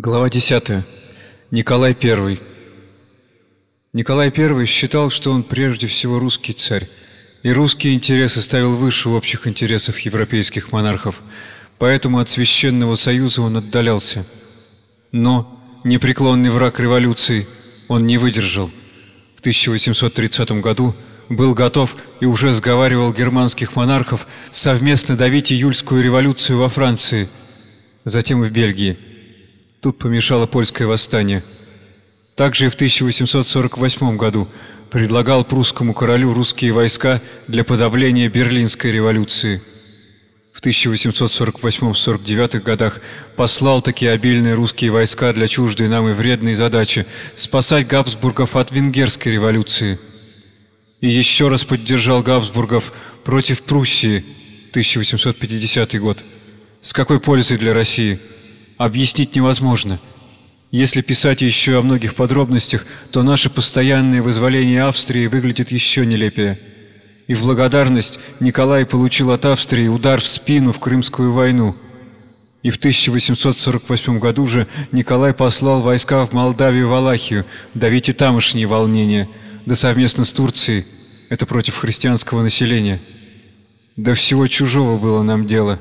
Глава 10. Николай I. Николай I считал, что он прежде всего русский царь, и русские интересы ставил выше общих интересов европейских монархов, поэтому от Священного Союза он отдалялся. Но, непреклонный враг революции, он не выдержал. В 1830 году был готов и уже сговаривал германских монархов совместно давить июльскую революцию во Франции, затем и в Бельгии. Тут помешало польское восстание. Также и в 1848 году предлагал прусскому королю русские войска для подавления Берлинской революции. В 1848-49 годах послал такие обильные русские войска для чуждой нам и вредной задачи спасать Габсбургов от венгерской революции. И еще раз поддержал Габсбургов против Пруссии, 1850 год. С какой пользой для России? Объяснить невозможно. Если писать еще о многих подробностях, то наше постоянное вызволение Австрии выглядит еще нелепее. И в благодарность Николай получил от Австрии удар в спину в Крымскую войну. И в 1848 году же Николай послал войска в Молдавию и Валахию давить и тамошние волнения, да совместно с Турцией, это против христианского населения. До всего чужого было нам дело.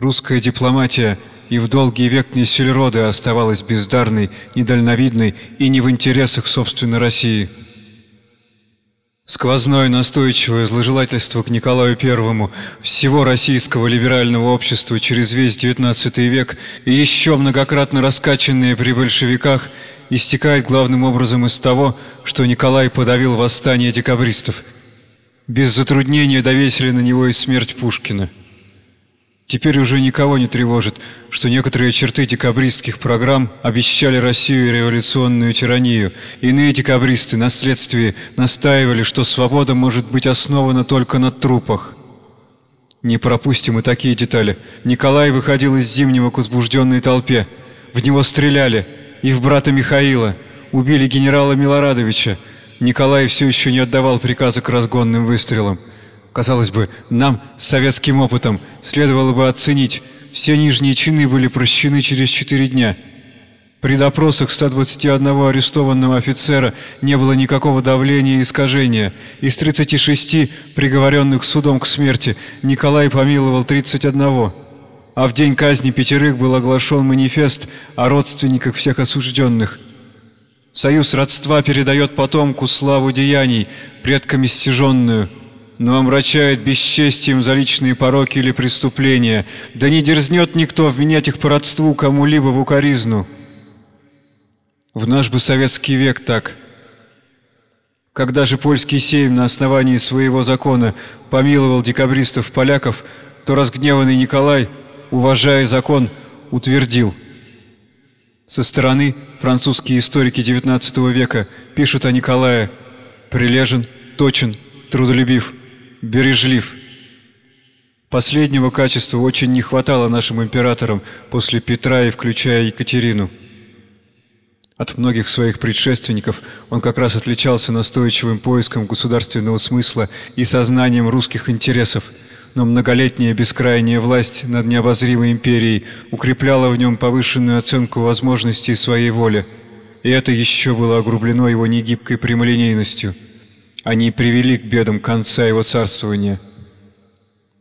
Русская дипломатия – и в долгий век Нессельроды оставалась бездарной, недальновидной и не в интересах собственной России. Сквозное настойчивое зложелательство к Николаю I всего российского либерального общества через весь XIX век и еще многократно раскачанные при большевиках истекает главным образом из того, что Николай подавил восстание декабристов. Без затруднения довесили на него и смерть Пушкина. Теперь уже никого не тревожит, что некоторые черты декабристских программ обещали Россию революционную тиранию. Иные декабристы на следствии настаивали, что свобода может быть основана только на трупах. Не пропустим и такие детали. Николай выходил из Зимнего к возбужденной толпе. В него стреляли. И в брата Михаила. Убили генерала Милорадовича. Николай все еще не отдавал приказа к разгонным выстрелам. Казалось бы, нам, советским опытом, следовало бы оценить, все нижние чины были прощены через четыре дня. При допросах 121 арестованного офицера не было никакого давления и искажения. Из 36 приговоренных судом к смерти Николай помиловал 31. А в день казни пятерых был оглашен манифест о родственниках всех осужденных. Союз родства передает потомку славу деяний, предками стяженную – но омрачает бесчестием за личные пороки или преступления, да не дерзнет никто вменять их по родству кому-либо в укоризну. В наш бы советский век так. Когда же польский сейм на основании своего закона помиловал декабристов-поляков, то разгневанный Николай, уважая закон, утвердил. Со стороны французские историки XIX века пишут о Николае «прилежен, точен, трудолюбив» бережлив. Последнего качества очень не хватало нашим императорам после Петра и включая Екатерину. От многих своих предшественников он как раз отличался настойчивым поиском государственного смысла и сознанием русских интересов, но многолетняя бескрайняя власть над необозримой империей укрепляла в нем повышенную оценку возможностей своей воли, и это еще было огрублено его негибкой прямолинейностью – они привели к бедам конца его царствования.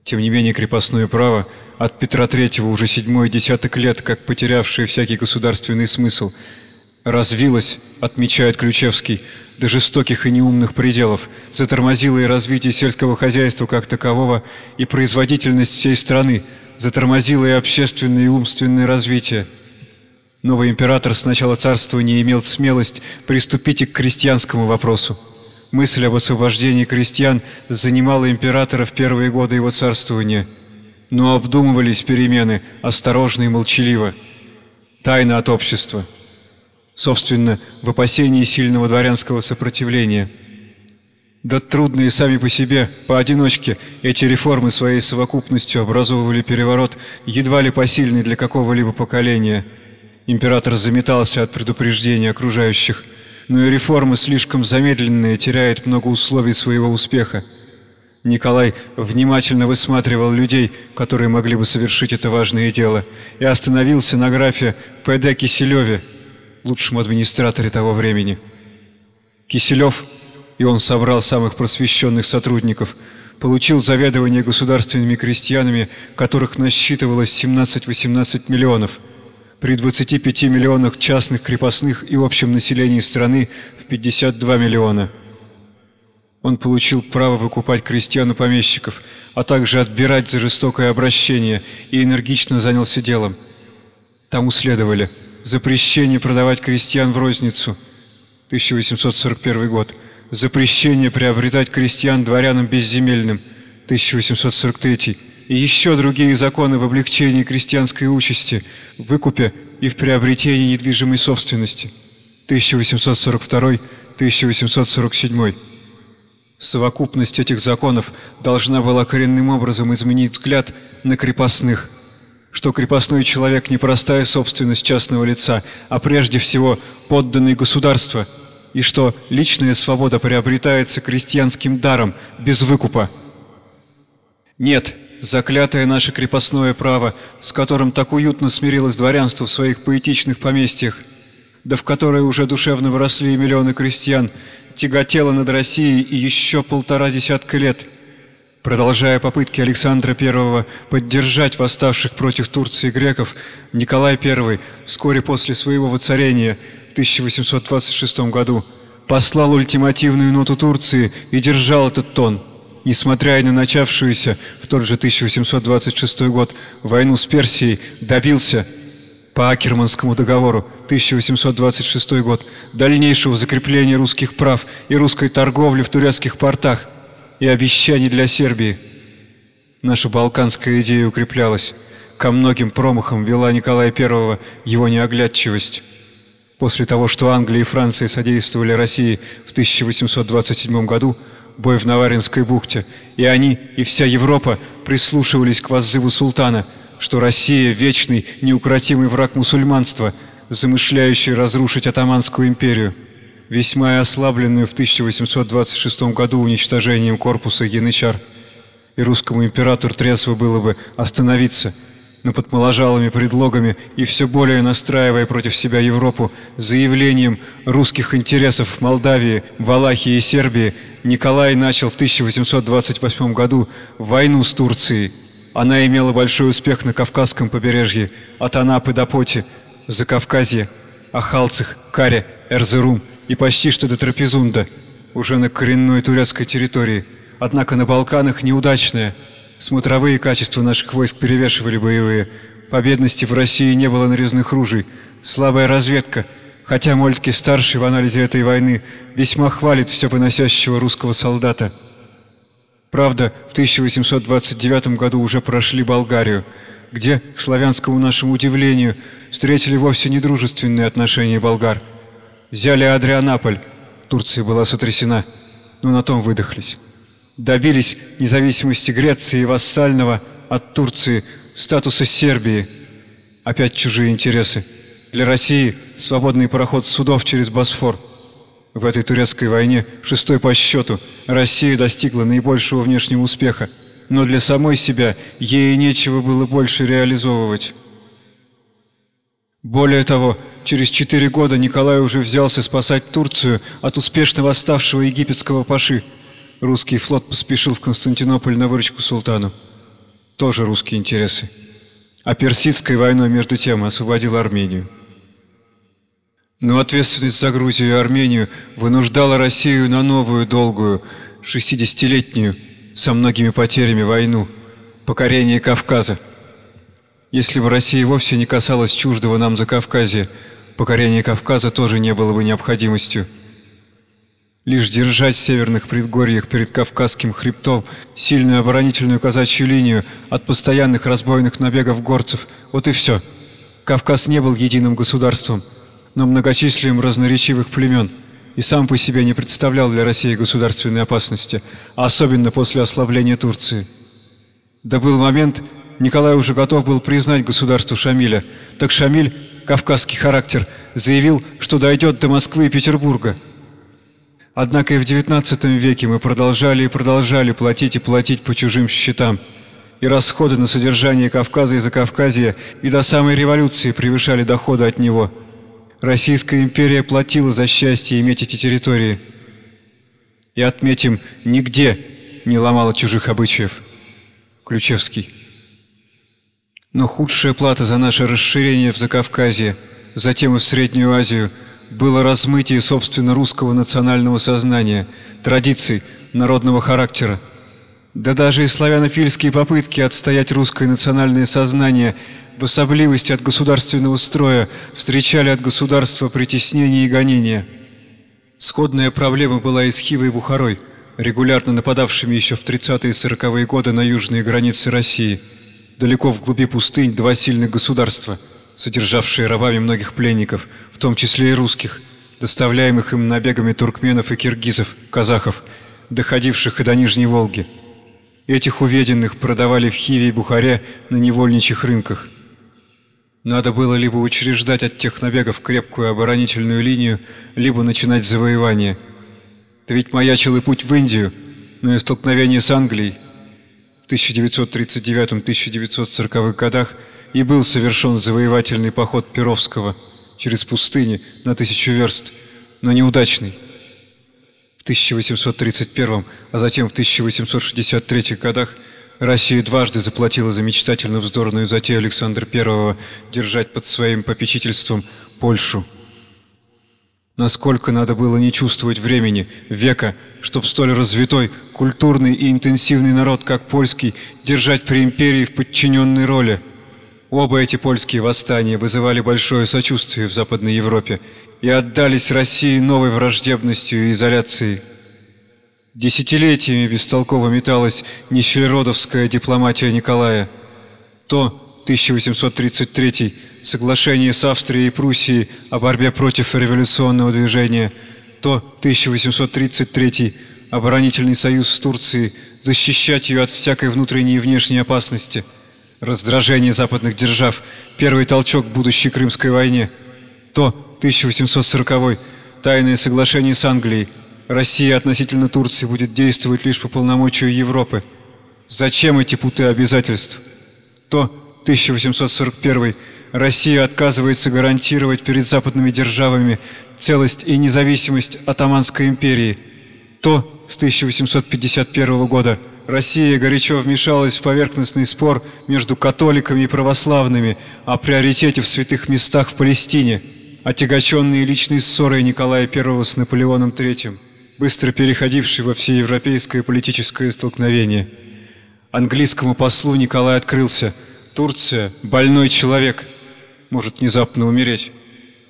Тем не менее, крепостное право от Петра III уже седьмой десяток лет, как потерявшее всякий государственный смысл, развилось, отмечает Ключевский, до жестоких и неумных пределов, затормозило и развитие сельского хозяйства как такового, и производительность всей страны, затормозило и общественное и умственное развитие. Новый император с начала царствования имел смелость приступить и к крестьянскому вопросу. Мысль об освобождении крестьян занимала императора в первые годы его царствования, но обдумывались перемены осторожно и молчаливо, тайно от общества, собственно, в опасении сильного дворянского сопротивления. Да трудные сами по себе, поодиночке, эти реформы своей совокупностью образовывали переворот, едва ли посильный для какого-либо поколения. Император заметался от предупреждения окружающих – но и реформы слишком замедленные теряют много условий своего успеха. Николай внимательно высматривал людей, которые могли бы совершить это важное дело, и остановился на графе П.Д. Киселеве, лучшем администраторе того времени. Киселев, и он собрал самых просвещенных сотрудников, получил заведование государственными крестьянами, которых насчитывалось 17-18 миллионов, при 25 миллионах частных крепостных и общем населении страны в 52 миллиона – он получил право выкупать крестьян у помещиков, а также отбирать за жестокое обращение и энергично занялся делом. Тому следовали запрещение продавать крестьян в розницу, 1841 год, запрещение приобретать крестьян дворянам безземельным, 1843 и еще другие законы в облегчении крестьянской участи, выкупе и в приобретении недвижимой собственности, 1842-1847 Совокупность этих законов должна была коренным образом изменить взгляд на крепостных, что крепостной человек не простая собственность частного лица, а прежде всего подданный государства, и что личная свобода приобретается крестьянским даром, без выкупа. Нет, заклятое наше крепостное право, с которым так уютно смирилось дворянство в своих поэтичных поместьях, да в которое уже душевно выросли миллионы крестьян, тяготела над Россией еще полтора десятка лет. Продолжая попытки Александра I поддержать восставших против Турции греков, Николай I вскоре после своего воцарения в 1826 году послал ультимативную ноту Турции и держал этот тон. Несмотря и на начавшуюся в тот же 1826 год войну с Персией, добился по Акерманскому договору 1826 год, дальнейшего закрепления русских прав и русской торговли в турецких портах и обещаний для Сербии. Наша балканская идея укреплялась. Ко многим промахам вела Николая I его неоглядчивость. После того, что Англия и Франция содействовали России в 1827 году, бой в Наваринской бухте, и они, и вся Европа прислушивались к воззыву султана – что Россия – вечный, неукротимый враг мусульманства, замышляющий разрушить Атаманскую империю, весьма ослабленную в 1826 году уничтожением корпуса янычар. И русскому императору трезво было бы остановиться, но под моложалыми предлогами и все более настраивая против себя Европу заявлением русских интересов в Молдавии, Валахии и Сербии, Николай начал в 1828 году войну с Турцией – она имела большой успех на Кавказском побережье, от Анапы до Поти, Закавказье, Ахалцах, Каре, Эрзерум и почти что до Трапезунда, уже на коренной турецкой территории. Однако на Балканах неудачная. Смотровые качества наших войск перевешивали боевые. Победности в России не было нарезных ружей. Слабая разведка, хотя Мольтке-старший в анализе этой войны весьма хвалит все выносящего русского солдата. Правда, в 1829 году уже прошли Болгарию, где, к славянскому нашему удивлению, встретили вовсе недружественные отношения болгар. Взяли Адрианаполь, Турция была сотрясена, но на том выдохлись. Добились независимости Греции и вассального от Турции статуса Сербии. Опять чужие интересы. Для России свободный пароход судов через Босфор – в этой турецкой войне, шестой по счету, Россия достигла наибольшего внешнего успеха, но для самой себя ей нечего было больше реализовывать. Более того, через четыре года Николай уже взялся спасать Турцию от успешно восставшего египетского паши. Русский флот поспешил в Константинополь на выручку султану. Тоже русские интересы. А персидской войной между тем освободил Армению. Но ответственность за Грузию и Армению вынуждала Россию на новую долгую, 60-летнюю, со многими потерями войну, покорение Кавказа. Если бы Россия вовсе не касалась чуждого нам Закавказья, покорение Кавказа тоже не было бы необходимостью. Лишь держать в северных предгорьях перед Кавказским хребтом сильную оборонительную казачью линию от постоянных разбойных набегов горцев – вот и все. Кавказ не был единым государством – но многочислием разноречивых племен и сам по себе не представлял для России государственной опасности, а особенно после ослабления Турции. Да был момент, Николай уже готов был признать государство Шамиля, так Шамиль, кавказский характер, заявил, что дойдет до Москвы и Петербурга. Однако и в XIX веке мы продолжали и продолжали платить и платить по чужим счетам. И расходы на содержание Кавказа и Закавказья и до самой революции превышали доходы от него. Российская империя платила за счастье иметь эти территории. И отметим, нигде не ломала чужих обычаев. Ключевский. Но худшая плата за наше расширение в Закавказье, затем и в Среднюю Азию, было размытие собственно русского национального сознания, традиций, народного характера. Да даже и славянофильские попытки отстоять русское национальное сознание в особливости от государственного строя встречали от государства притеснения и гонения. Сходная проблема была и с Хивой и Бухарой, регулярно нападавшими еще в 30-е и 40-е годы на южные границы России. Далеко в глуби пустынь два сильных государства, содержавшие рабами многих пленников, в том числе и русских, доставляемых им набегами туркменов и киргизов, казахов, доходивших и до Нижней Волги. Этих уведенных продавали в Хиве и Бухаре на невольничьих рынках. Надо было либо учреждать от тех набегов крепкую оборонительную линию, либо начинать завоевание. Да ведь маячил и путь в Индию, но и столкновение с Англией в 1939-1940 годах и был совершен завоевательный поход Перовского через пустыни на тысячу верст, но неудачный. В 1831, а затем в 1863 годах Россия дважды заплатила за мечтательно вздорную затею Александра I держать под своим попечительством Польшу. Насколько надо было не чувствовать времени, века, чтоб столь развитой, культурный и интенсивный народ, как польский, держать при империи в подчиненной роли. Оба эти польские восстания вызывали большое сочувствие в Западной Европе и отдались России новой враждебностью и изоляцией. Десятилетиями бестолково металась нищеродовская дипломатия Николая. То 1833 соглашение с Австрией и Пруссией о борьбе против революционного движения, то 1833 оборонительный союз с Турцией, защищать ее от всякой внутренней и внешней опасности, раздражение западных держав, первый толчок будущей Крымской войне, то 1840 тайное соглашение с Англией, Россия относительно Турции будет действовать лишь по полномочию Европы. Зачем эти путы обязательств? То 1841 Россия отказывается гарантировать перед западными державами целость и независимость Отоманской империи. То с 1851 года Россия горячо вмешалась в поверхностный спор между католиками и православными о приоритете в святых местах в Палестине, отягоченные личной ссорой Николая I с Наполеоном III быстро переходивший во всеевропейское политическое столкновение. Английскому послу Николай открылся. Турция – больной человек, может внезапно умереть.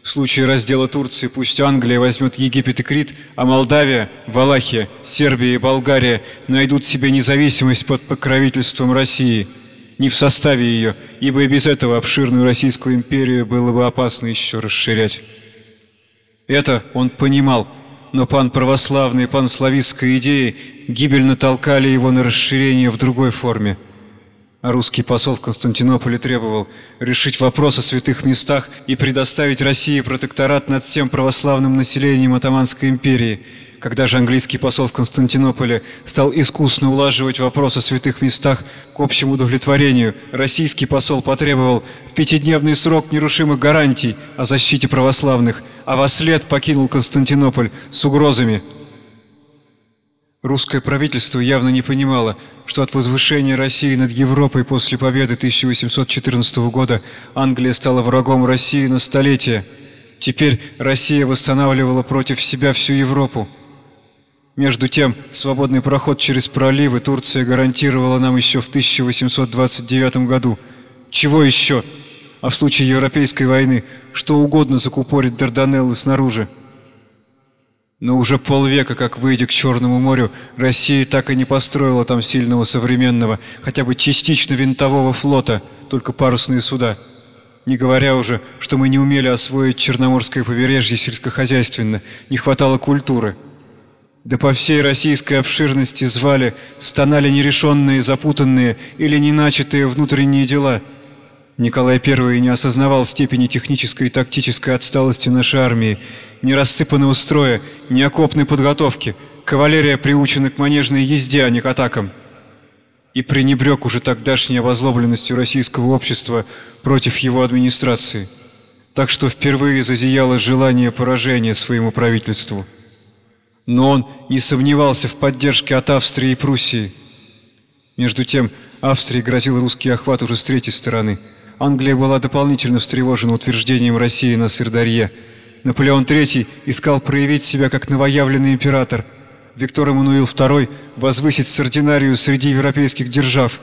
В случае раздела Турции пусть Англия возьмет Египет и Крит, а Молдавия, Валахия, Сербия и Болгария найдут себе независимость под покровительством России. Не в составе ее, ибо и без этого обширную Российскую империю было бы опасно еще расширять. Это он понимал – но пан-православные, пан-славистская идеи гибельно толкали его на расширение в другой форме. Русский посол в Константинополе требовал решить вопрос о святых местах и предоставить России протекторат над всем православным населением Отоманской империи – когда же английский посол в Константинополе стал искусно улаживать вопрос о святых местах к общему удовлетворению, российский посол потребовал в пятидневный срок нерушимых гарантий о защите православных, а во след покинул Константинополь с угрозами. Русское правительство явно не понимало, что от возвышения России над Европой после победы 1814 года Англия стала врагом России на столетие. Теперь Россия восстанавливала против себя всю Европу. Между тем, свободный проход через проливы Турция гарантировала нам еще в 1829 году. Чего еще? А в случае Европейской войны что угодно закупорить Дарданеллы снаружи. Но уже полвека, как выйдя к Черному морю, Россия так и не построила там сильного современного, хотя бы частично винтового флота, только парусные суда. Не говоря уже, что мы не умели освоить Черноморское побережье сельскохозяйственно, не хватало культуры. Да по всей российской обширности звали, стонали нерешенные, запутанные или неначатые внутренние дела. Николай I не осознавал степени технической и тактической отсталости нашей армии, ни рассыпанного строя, ни окопной подготовки. Кавалерия приучена к манежной езде, а не к атакам. И пренебрег уже тогдашней обозлобленностью российского общества против его администрации. Так что впервые зазияло желание поражения своему правительству. Но он не сомневался в поддержке от Австрии и Пруссии. Между тем, Австрии грозил русский охват уже с третьей стороны. Англия была дополнительно встревожена утверждением России на Сырдарье. Наполеон III искал проявить себя как новоявленный император. Виктор Эммануил II возвысить сардинарию среди европейских держав.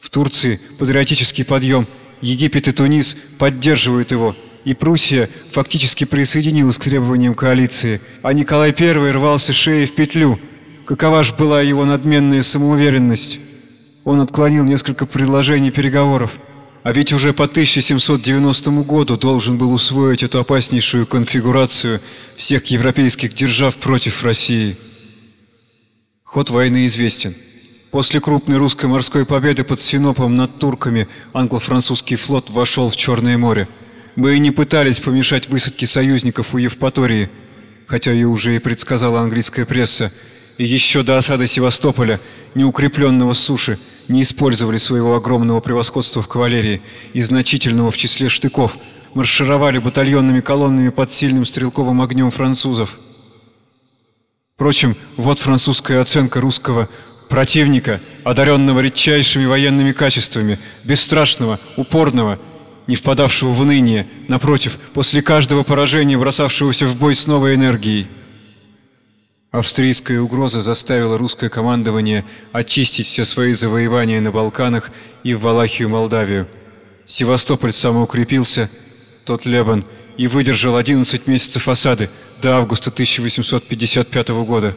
В Турции патриотический подъем. Египет и Тунис поддерживают его. И Пруссия фактически присоединилась к требованиям коалиции, а Николай I рвался шеей в петлю. Какова ж была его надменная самоуверенность? Он отклонил несколько предложений переговоров. А ведь уже по 1790 году должен был усвоить эту опаснейшую конфигурацию всех европейских держав против России. Ход войны известен. После крупной русской морской победы под Синопом над турками англо-французский флот вошел в Черное море. Мы и не пытались помешать высадке союзников у Евпатории, хотя ее уже и предсказала английская пресса, еще до осады Севастополя, неукрепленного суши, не использовали своего огромного превосходства в кавалерии и значительного в числе штыков, маршировали батальонными колоннами под сильным стрелковым огнем французов. Впрочем, вот французская оценка русского противника, одаренного редчайшими военными качествами, бесстрашного, упорного, не впадавшего в уныние, напротив, после каждого поражения бросавшегося в бой с новой энергией. Австрийская угроза заставила русское командование очистить все свои завоевания на Балканах и в Валахию Молдавию. Севастополь самоукрепился, тот Лебан, и выдержал 11 месяцев осады до августа 1855 года.